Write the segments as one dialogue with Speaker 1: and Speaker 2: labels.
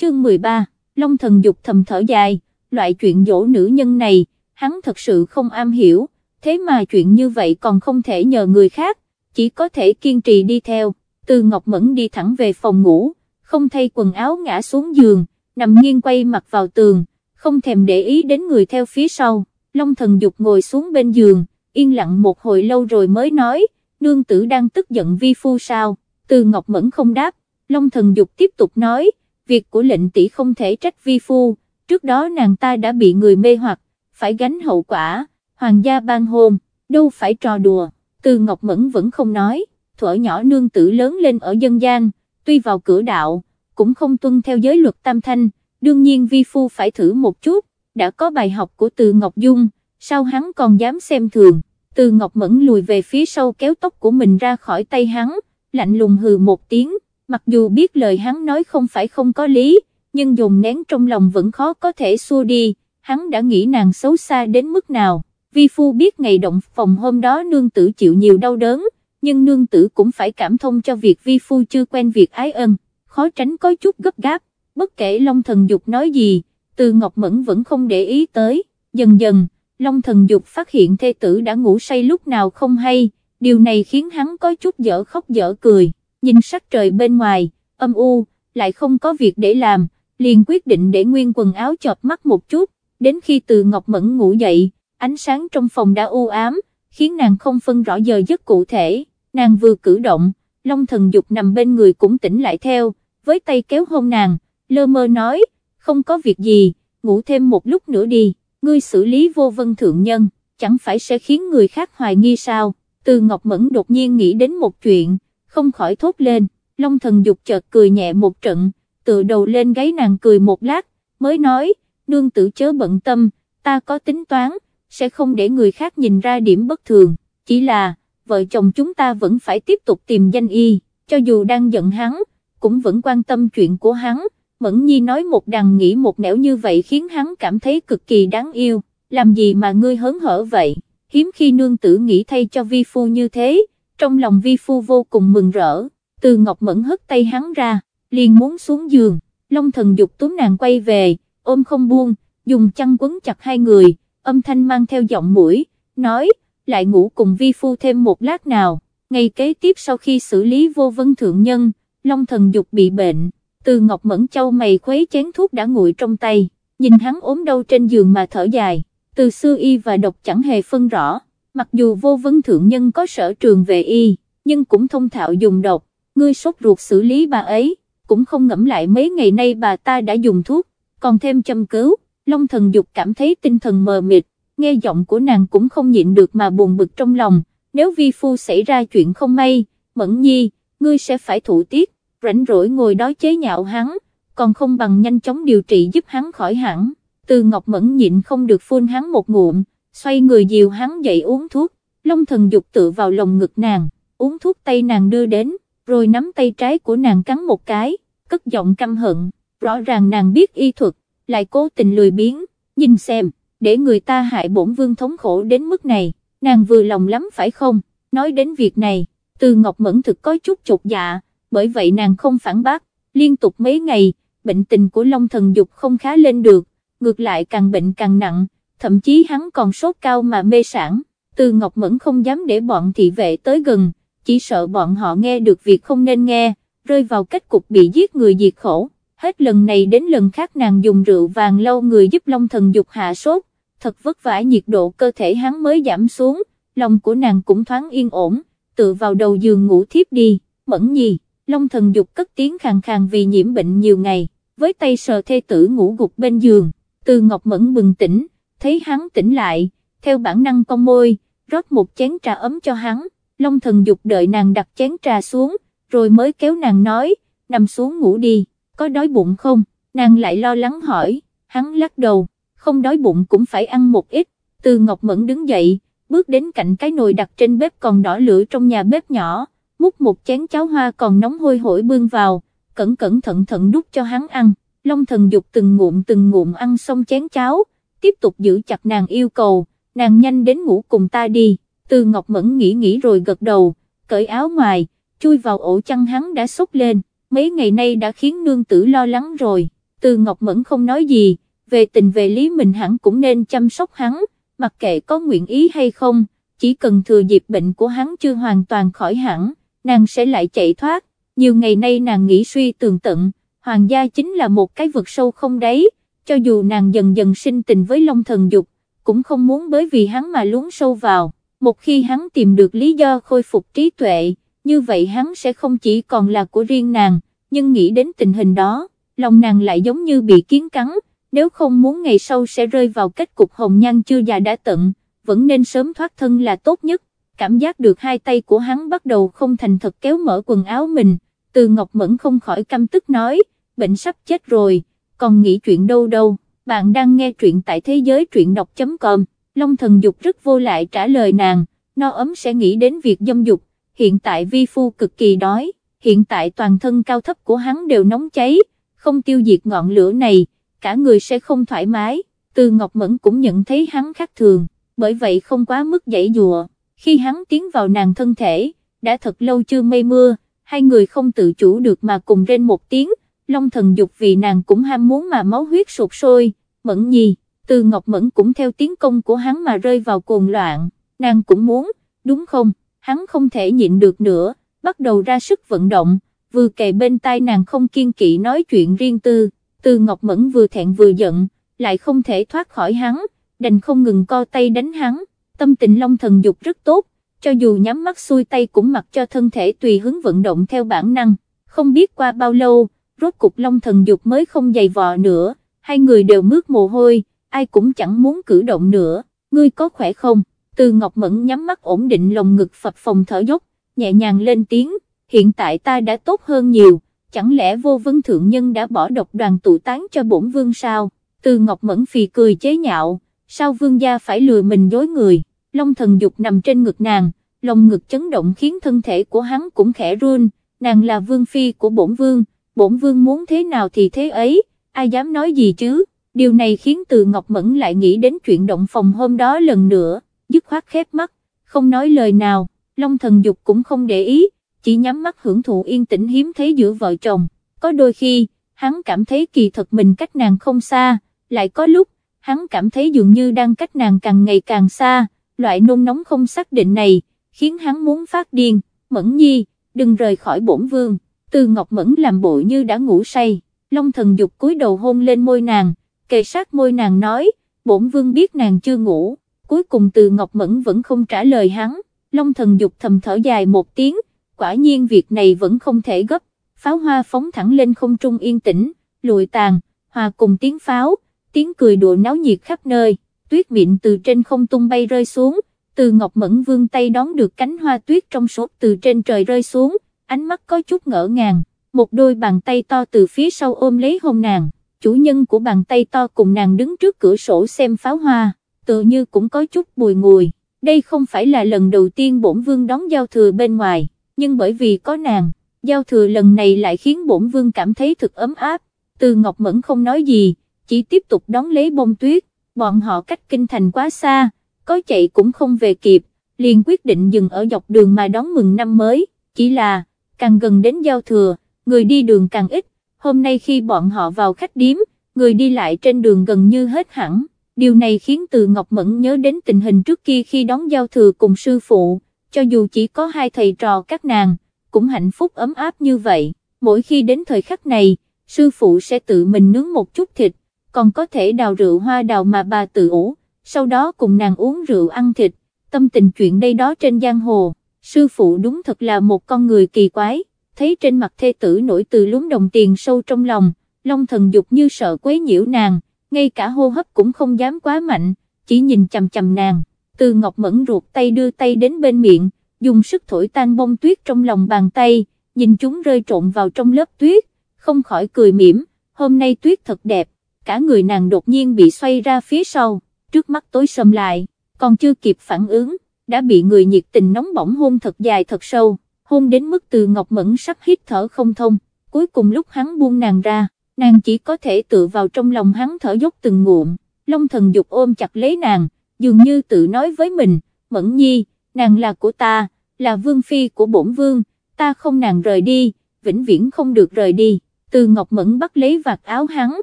Speaker 1: chương 13, Long thần dục thầm thở dài, loại chuyện dỗ nữ nhân này, hắn thật sự không am hiểu, thế mà chuyện như vậy còn không thể nhờ người khác, chỉ có thể kiên trì đi theo, từ Ngọc Mẫn đi thẳng về phòng ngủ, không thay quần áo ngã xuống giường, nằm nghiêng quay mặt vào tường, không thèm để ý đến người theo phía sau, Long thần dục ngồi xuống bên giường, yên lặng một hồi lâu rồi mới nói, nương tử đang tức giận vi phu sao, từ Ngọc Mẫn không đáp, Long thần dục tiếp tục nói, việc của lệnh tỷ không thể trách vi phu, trước đó nàng ta đã bị người mê hoặc, phải gánh hậu quả, hoàng gia ban hôn, đâu phải trò đùa, từ Ngọc Mẫn vẫn không nói, thuở nhỏ nương tử lớn lên ở dân gian, tuy vào cửa đạo, cũng không tuân theo giới luật tam thanh, đương nhiên vi phu phải thử một chút, đã có bài học của từ Ngọc Dung, sao hắn còn dám xem thường, từ Ngọc Mẫn lùi về phía sau kéo tóc của mình ra khỏi tay hắn, lạnh lùng hừ một tiếng, mặc dù biết lời hắn nói không phải không có lý, nhưng dùng nén trong lòng vẫn khó có thể xua đi, hắn đã nghĩ nàng xấu xa đến mức nào, vi phu biết ngày động phòng hôm đó nương tử chịu nhiều đau đớn, nhưng nương tử cũng phải cảm thông cho việc vi phu chưa quen việc ái ân, khó tránh có chút gấp gáp, bất kể Long Thần Dục nói gì, từ Ngọc Mẫn vẫn không để ý tới, dần dần, Long Thần Dục phát hiện thê tử đã ngủ say lúc nào không hay, điều này khiến hắn có chút dở khóc dở cười, nhìn sắc trời bên ngoài, âm u, lại không có việc để làm, liền quyết định để nguyên quần áo chọt mắt một chút, đến khi từ Ngọc Mẫn ngủ dậy, ánh sáng trong phòng đã u ám, khiến nàng không phân rõ giờ giấc cụ thể, nàng vừa cử động, Long Thần Dục nằm bên người cũng tỉnh lại theo, với tay kéo hôn nàng, lơ mơ nói, không có việc gì, ngủ thêm một lúc nữa đi, ngươi xử lý vô vân thượng nhân, chẳng phải sẽ khiến người khác hoài nghi sao, từ Ngọc Mẫn đột nhiên nghĩ đến một chuyện, không khỏi thốt lên, Long thần dục chợt cười nhẹ một trận, tự đầu lên gáy nàng cười một lát, mới nói, nương tử chớ bận tâm, ta có tính toán, sẽ không để người khác nhìn ra điểm bất thường, chỉ là, vợ chồng chúng ta vẫn phải tiếp tục tìm danh y, cho dù đang giận hắn, cũng vẫn quan tâm chuyện của hắn, Mẫn Nhi nói một đằng nghĩ một nẻo như vậy khiến hắn cảm thấy cực kỳ đáng yêu, làm gì mà ngươi hớn hở vậy, hiếm khi nương tử nghĩ thay cho vi phu như thế, trong lòng vi phu vô cùng mừng rỡ, từ Ngọc Mẫn hất tay hắn ra, liền muốn xuống giường, Long thần dục túm nàng quay về, ôm không buông, dùng chăn quấn chặt hai người, âm thanh mang theo giọng mũi, nói, lại ngủ cùng vi phu thêm một lát nào, ngày kế tiếp sau khi xử lý vô vân thượng nhân, Long thần dục bị bệnh từ Ngọc Mẫn Châu mày khuấy chén thuốc đã nguội trong tay, nhìn hắn ốm đau trên giường mà thở dài, từ xưa y và độc chẳng hề phân rõ, mặc dù vô vấn thượng nhân có sở trường về y, nhưng cũng thông thạo dùng độc, ngươi sốt ruột xử lý bà ấy, cũng không ngẫm lại mấy ngày nay bà ta đã dùng thuốc, còn thêm châm cứu, Long thần dục cảm thấy tinh thần mờ mịt, nghe giọng của nàng cũng không nhịn được mà buồn bực trong lòng, nếu vi phu xảy ra chuyện không may, mẫn nhi, ngươi sẽ phải thủ tiết, rảnh rỗi ngồi đó chế nhạo hắn, còn không bằng nhanh chóng điều trị giúp hắn khỏi hẳn, từ Ngọc Mẫn nhịn không được phun hắn một ngụm, xoay người dìu hắn dậy uống thuốc, Long thần dục tự vào lồng ngực nàng, uống thuốc tay nàng đưa đến, rồi nắm tay trái của nàng cắn một cái, cất giọng căm hận, rõ ràng nàng biết y thuật, lại cố tình lười biếng, nhìn xem, để người ta hại bổn vương thống khổ đến mức này, nàng vừa lòng lắm phải không, nói đến việc này, từ Ngọc Mẫn thực có chút chột dạ, bởi vậy nàng không phản bác, liên tục mấy ngày, bệnh tình của Long thần dục không khá lên được, ngược lại càng bệnh càng nặng, thậm chí hắn còn sốt cao mà mê sản, từ Ngọc Mẫn không dám để bọn thị vệ tới gần, chỉ sợ bọn họ nghe được việc không nên nghe, rơi vào kết cục bị giết người diệt khổ, hết lần này đến lần khác nàng dùng rượu vàng lâu người giúp Long thần dục hạ sốt, thật vất vả nhiệt độ cơ thể hắn mới giảm xuống, lòng của nàng cũng thoáng yên ổn, tự vào đầu giường ngủ thiếp đi, mẫn nhi. Long thần dục cất tiếng khàn khàn vì nhiễm bệnh nhiều ngày, với tay sờ thê tử ngủ gục bên giường, từ Ngọc Mẫn bừng tỉnh, thấy hắn tỉnh lại, theo bản năng cong môi, rót một chén trà ấm cho hắn, Long thần dục đợi nàng đặt chén trà xuống, rồi mới kéo nàng nói, nằm xuống ngủ đi, có đói bụng không, nàng lại lo lắng hỏi, hắn lắc đầu, không đói bụng cũng phải ăn một ít, từ Ngọc Mẫn đứng dậy, bước đến cạnh cái nồi đặt trên bếp còn đỏ lửa trong nhà bếp nhỏ, múc một chén cháo hoa còn nóng hôi hổi bưng vào, cẩn cẩn thận thận đút cho hắn ăn, Long thần dục từng ngụm từng ngụm ăn xong chén cháo, tiếp tục giữ chặt nàng yêu cầu, nàng nhanh đến ngủ cùng ta đi, từ Ngọc Mẫn nghĩ nghĩ rồi gật đầu, cởi áo ngoài, chui vào ổ chăn hắn đã sốt lên, mấy ngày nay đã khiến nương tử lo lắng rồi, Từ Ngọc Mẫn không nói gì, về tình về lý mình hẳn cũng nên chăm sóc hắn, mặc kệ có nguyện ý hay không, chỉ cần thừa dịp bệnh của hắn chưa hoàn toàn khỏi hẳn, nàng sẽ lại chạy thoát, nhiều ngày nay nàng nghĩ suy tường tận, hoàng gia chính là một cái vực sâu không đáy, cho dù nàng dần dần sinh tình với Long Thần Dục, cũng không muốn bởi vì hắn mà luống sâu vào, một khi hắn tìm được lý do khôi phục trí tuệ, như vậy hắn sẽ không chỉ còn là của riêng nàng, nhưng nghĩ đến tình hình đó, lòng nàng lại giống như bị kiến cắn, nếu không muốn ngày sau sẽ rơi vào kết cục hồng nhan chưa già đã tận, vẫn nên sớm thoát thân là tốt nhất, cảm giác được hai tay của hắn bắt đầu không thành thật kéo mở quần áo mình, từ Ngọc Mẫn không khỏi căm tức nói, bệnh sắp chết rồi, còn nghĩ chuyện đâu đâu, bạn đang nghe truyện tại thế giới truyện đọc.com, Long thần dục rất vô lại trả lời nàng, no ấm sẽ nghĩ đến việc dâm dục, hiện tại vi phu cực kỳ đói, hiện tại toàn thân cao thấp của hắn đều nóng cháy, không tiêu diệt ngọn lửa này, cả người sẽ không thoải mái, từ Ngọc Mẫn cũng nhận thấy hắn khác thường, bởi vậy không quá mức dãy dùa, khi hắn tiến vào nàng thân thể, đã thật lâu chưa mây mưa, hai người không tự chủ được mà cùng rên một tiếng, Long thần dục vì nàng cũng ham muốn mà máu huyết sụt sôi, Mẫn nhi, từ Ngọc Mẫn cũng theo tiếng công của hắn mà rơi vào cuồng loạn, nàng cũng muốn, đúng không, hắn không thể nhịn được nữa, bắt đầu ra sức vận động, vừa kề bên tai nàng không kiên kỵ nói chuyện riêng tư, từ Ngọc Mẫn vừa thẹn vừa giận, lại không thể thoát khỏi hắn, đành không ngừng co tay đánh hắn, tâm tình Long thần dục rất tốt, cho dù nhắm mắt xuôi tay cũng mặc cho thân thể tùy hứng vận động theo bản năng, không biết qua bao lâu, rốt cục Long thần dục mới không dày vò nữa, hai người đều mướt mồ hôi, ai cũng chẳng muốn cử động nữa, ngươi có khỏe không? Từ Ngọc Mẫn nhắm mắt ổn định lồng ngực phập phòng thở dốc, nhẹ nhàng lên tiếng, hiện tại ta đã tốt hơn nhiều, chẳng lẽ vô vân thượng nhân đã bỏ độc đoàn tụ tán cho bổn vương sao? Từ Ngọc Mẫn phì cười chế nhạo, sao vương gia phải lừa mình dối người, Long thần dục nằm trên ngực nàng, lồng ngực chấn động khiến thân thể của hắn cũng khẽ run, nàng là vương phi của bổn vương, bổn vương muốn thế nào thì thế ấy, ai dám nói gì chứ, điều này khiến từ Ngọc Mẫn lại nghĩ đến chuyện động phòng hôm đó lần nữa, dứt khoát khép mắt, không nói lời nào, Long thần dục cũng không để ý, chỉ nhắm mắt hưởng thụ yên tĩnh hiếm thấy giữa vợ chồng, có đôi khi, hắn cảm thấy kỳ thật mình cách nàng không xa, lại có lúc, hắn cảm thấy dường như đang cách nàng càng ngày càng xa, loại nôn nóng không xác định này, khiến hắn muốn phát điên, Mẫn Nhi, đừng rời khỏi bổn vương, từ Ngọc Mẫn làm bộ như đã ngủ say, Long thần dục cúi đầu hôn lên môi nàng, kề sát môi nàng nói, bổn vương biết nàng chưa ngủ, cuối cùng từ Ngọc Mẫn vẫn không trả lời hắn, Long thần dục thầm thở dài một tiếng, quả nhiên việc này vẫn không thể gấp, pháo hoa phóng thẳng lên không trung yên tĩnh, lụi tàn, hòa cùng tiếng pháo, tiếng cười đùa náo nhiệt khắp nơi, tuyết mịn từ trên không tung bay rơi xuống, từ Ngọc Mẫn vương tay đón được cánh hoa tuyết trong suốt từ trên trời rơi xuống, ánh mắt có chút ngỡ ngàng, một đôi bàn tay to từ phía sau ôm lấy hôn nàng, chủ nhân của bàn tay to cùng nàng đứng trước cửa sổ xem pháo hoa, tự như cũng có chút bùi ngùi, đây không phải là lần đầu tiên bổn vương đón giao thừa bên ngoài, nhưng bởi vì có nàng, giao thừa lần này lại khiến bổn vương cảm thấy thực ấm áp, từ Ngọc Mẫn không nói gì, chỉ tiếp tục đón lấy bông tuyết, bọn họ cách kinh thành quá xa, có chạy cũng không về kịp, liền quyết định dừng ở dọc đường mà đón mừng năm mới, chỉ là, càng gần đến giao thừa, người đi đường càng ít, hôm nay khi bọn họ vào khách điếm, người đi lại trên đường gần như hết hẳn, điều này khiến từ Ngọc Mẫn nhớ đến tình hình trước kia khi đón giao thừa cùng sư phụ, cho dù chỉ có hai thầy trò các nàng, cũng hạnh phúc ấm áp như vậy, mỗi khi đến thời khắc này, sư phụ sẽ tự mình nướng một chút thịt, còn có thể đào rượu hoa đào mà bà tự ủ, sau đó cùng nàng uống rượu ăn thịt, tâm tình chuyện đây đó trên giang hồ, sư phụ đúng thật là một con người kỳ quái, thấy trên mặt thê tử nổi từ lúm đồng tiền sâu trong lòng, long thần dục như sợ quấy nhiễu nàng, ngay cả hô hấp cũng không dám quá mạnh, chỉ nhìn chầm chầm nàng, từ ngọc mẫn ruột tay đưa tay đến bên miệng, dùng sức thổi tan bông tuyết trong lòng bàn tay, nhìn chúng rơi trộn vào trong lớp tuyết, không khỏi cười mỉm, hôm nay tuyết thật đẹp, cả người nàng đột nhiên bị xoay ra phía sau, trước mắt tối sầm lại, còn chưa kịp phản ứng, đã bị người nhiệt tình nóng bỏng hôn thật dài thật sâu, hôn đến mức từ Ngọc Mẫn sắp hít thở không thông, cuối cùng lúc hắn buông nàng ra, nàng chỉ có thể tự vào trong lòng hắn thở dốc từng ngụm, Long thần dục ôm chặt lấy nàng, dường như tự nói với mình, Mẫn nhi, nàng là của ta, là vương phi của bổn vương, ta không nàng rời đi, vĩnh viễn không được rời đi, từ Ngọc Mẫn bắt lấy vạt áo hắn,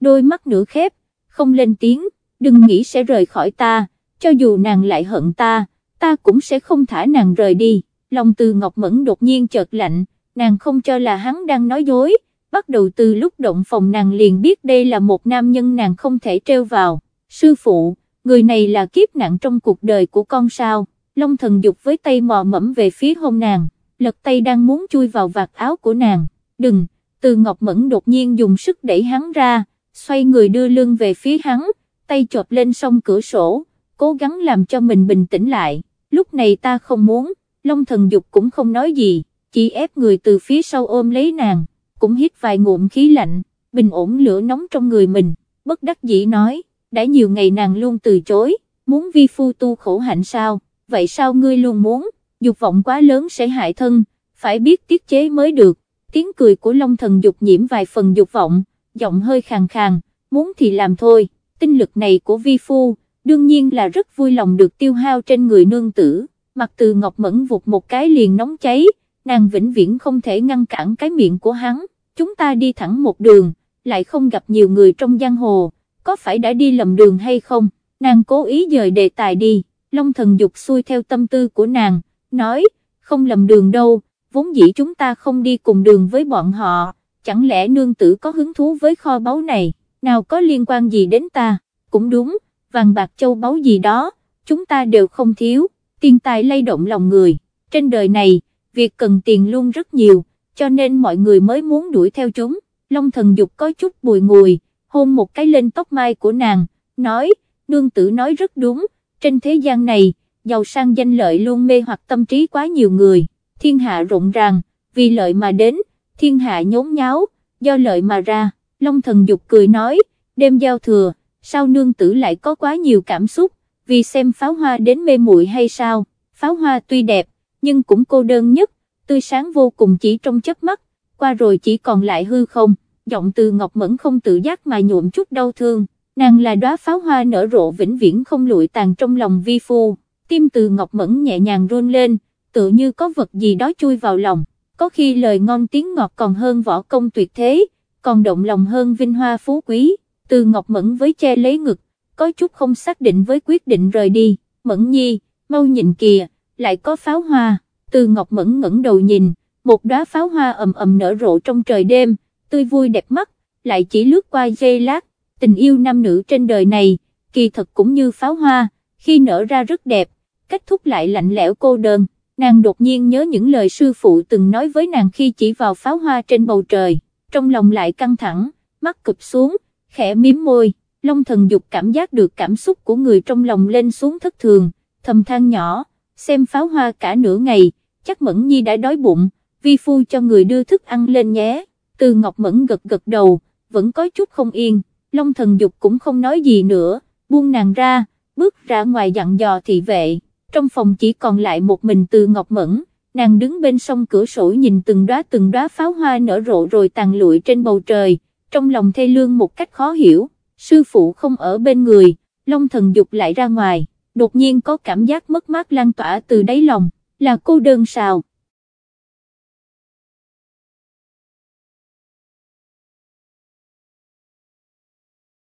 Speaker 1: đôi mắt nửa khép, không lên tiếng, đừng nghĩ sẽ rời khỏi ta, cho dù nàng lại hận ta, ta cũng sẽ không thả nàng rời đi, lòng từ Ngọc Mẫn đột nhiên chợt lạnh, nàng không cho là hắn đang nói dối, bắt đầu từ lúc động phòng nàng liền biết đây là một nam nhân nàng không thể treo vào, sư phụ, người này là kiếp nạn trong cuộc đời của con sao, Long thần dục với tay mò mẫm về phía hông nàng, lật tay đang muốn chui vào vạt áo của nàng, đừng, từ Ngọc Mẫn đột nhiên dùng sức đẩy hắn ra, xoay người đưa lưng về phía hắn, tay chộp lên song cửa sổ, cố gắng làm cho mình bình tĩnh lại, lúc này ta không muốn, Long thần dục cũng không nói gì, chỉ ép người từ phía sau ôm lấy nàng, cũng hít vài ngụm khí lạnh, bình ổn lửa nóng trong người mình, bất đắc dĩ nói, đã nhiều ngày nàng luôn từ chối, muốn vi phu tu khổ hạnh sao, vậy sao ngươi luôn muốn, dục vọng quá lớn sẽ hại thân, phải biết tiết chế mới được, tiếng cười của Long thần dục nhiễm vài phần dục vọng, giọng hơi khàn khàn, muốn thì làm thôi, tinh lực này của vi phu, đương nhiên là rất vui lòng được tiêu hao trên người nương tử, mặt từ ngọc mẫn vụt một cái liền nóng cháy, nàng vĩnh viễn không thể ngăn cản cái miệng của hắn, chúng ta đi thẳng một đường, lại không gặp nhiều người trong giang hồ, có phải đã đi lầm đường hay không, nàng cố ý dời đề tài đi, Long thần dục xuôi theo tâm tư của nàng, nói, không lầm đường đâu, vốn dĩ chúng ta không đi cùng đường với bọn họ, chẳng lẽ nương tử có hứng thú với kho báu này, nào có liên quan gì đến ta, cũng đúng, vàng bạc châu báu gì đó, chúng ta đều không thiếu, tiền tài lay động lòng người, trên đời này, việc cần tiền luôn rất nhiều, cho nên mọi người mới muốn đuổi theo chúng, Long thần dục có chút bùi ngùi, hôn một cái lên tóc mai của nàng, nói, nương tử nói rất đúng, trên thế gian này, giàu sang danh lợi luôn mê hoặc tâm trí quá nhiều người, thiên hạ rộn ràng, vì lợi mà đến, thiên hạ nhốn nháo, do lợi mà ra, Long thần dục cười nói, đêm giao thừa, sao nương tử lại có quá nhiều cảm xúc, vì xem pháo hoa đến mê muội hay sao, pháo hoa tuy đẹp, nhưng cũng cô đơn nhất, tươi sáng vô cùng chỉ trong chớp mắt, qua rồi chỉ còn lại hư không, giọng từ Ngọc Mẫn không tự giác mà nhuộm chút đau thương, nàng là đóa pháo hoa nở rộ vĩnh viễn không lụi tàn trong lòng vi phu, tim từ Ngọc Mẫn nhẹ nhàng run lên, tự như có vật gì đó chui vào lòng, có khi lời ngon tiếng ngọt còn hơn võ công tuyệt thế, còn động lòng hơn vinh hoa phú quý, từ Ngọc Mẫn với che lấy ngực, có chút không xác định với quyết định rời đi, Mẫn nhi, mau nhìn kìa, lại có pháo hoa, từ Ngọc Mẫn ngẩng đầu nhìn, một đóa pháo hoa ầm ầm nở rộ trong trời đêm, tươi vui đẹp mắt, lại chỉ lướt qua giây lát, tình yêu nam nữ trên đời này, kỳ thật cũng như pháo hoa, khi nở ra rất đẹp, kết thúc lại lạnh lẽo cô đơn, nàng đột nhiên nhớ những lời sư phụ từng nói với nàng khi chỉ vào pháo hoa trên bầu trời, trong lòng lại căng thẳng, mắt cụp xuống, khẽ miếm môi, Long thần dục cảm giác được cảm xúc của người trong lòng lên xuống thất thường, thầm than nhỏ, xem pháo hoa cả nửa ngày, chắc Mẫn Nhi đã đói bụng, vi phu cho người đưa thức ăn lên nhé, từ Ngọc Mẫn gật gật đầu, vẫn có chút không yên, Long thần dục cũng không nói gì nữa, buông nàng ra, bước ra ngoài dặn dò thị vệ, trong phòng chỉ còn lại một mình từ Ngọc Mẫn, nàng đứng bên sông cửa sổ nhìn từng đóa từng đóa pháo hoa nở rộ rồi tàn lụi trên bầu trời, trong lòng thê lương một cách khó hiểu, sư phụ không ở bên người, Long thần dục lại ra ngoài, đột nhiên có cảm giác mất mát lan tỏa từ đáy lòng, là cô đơn sao.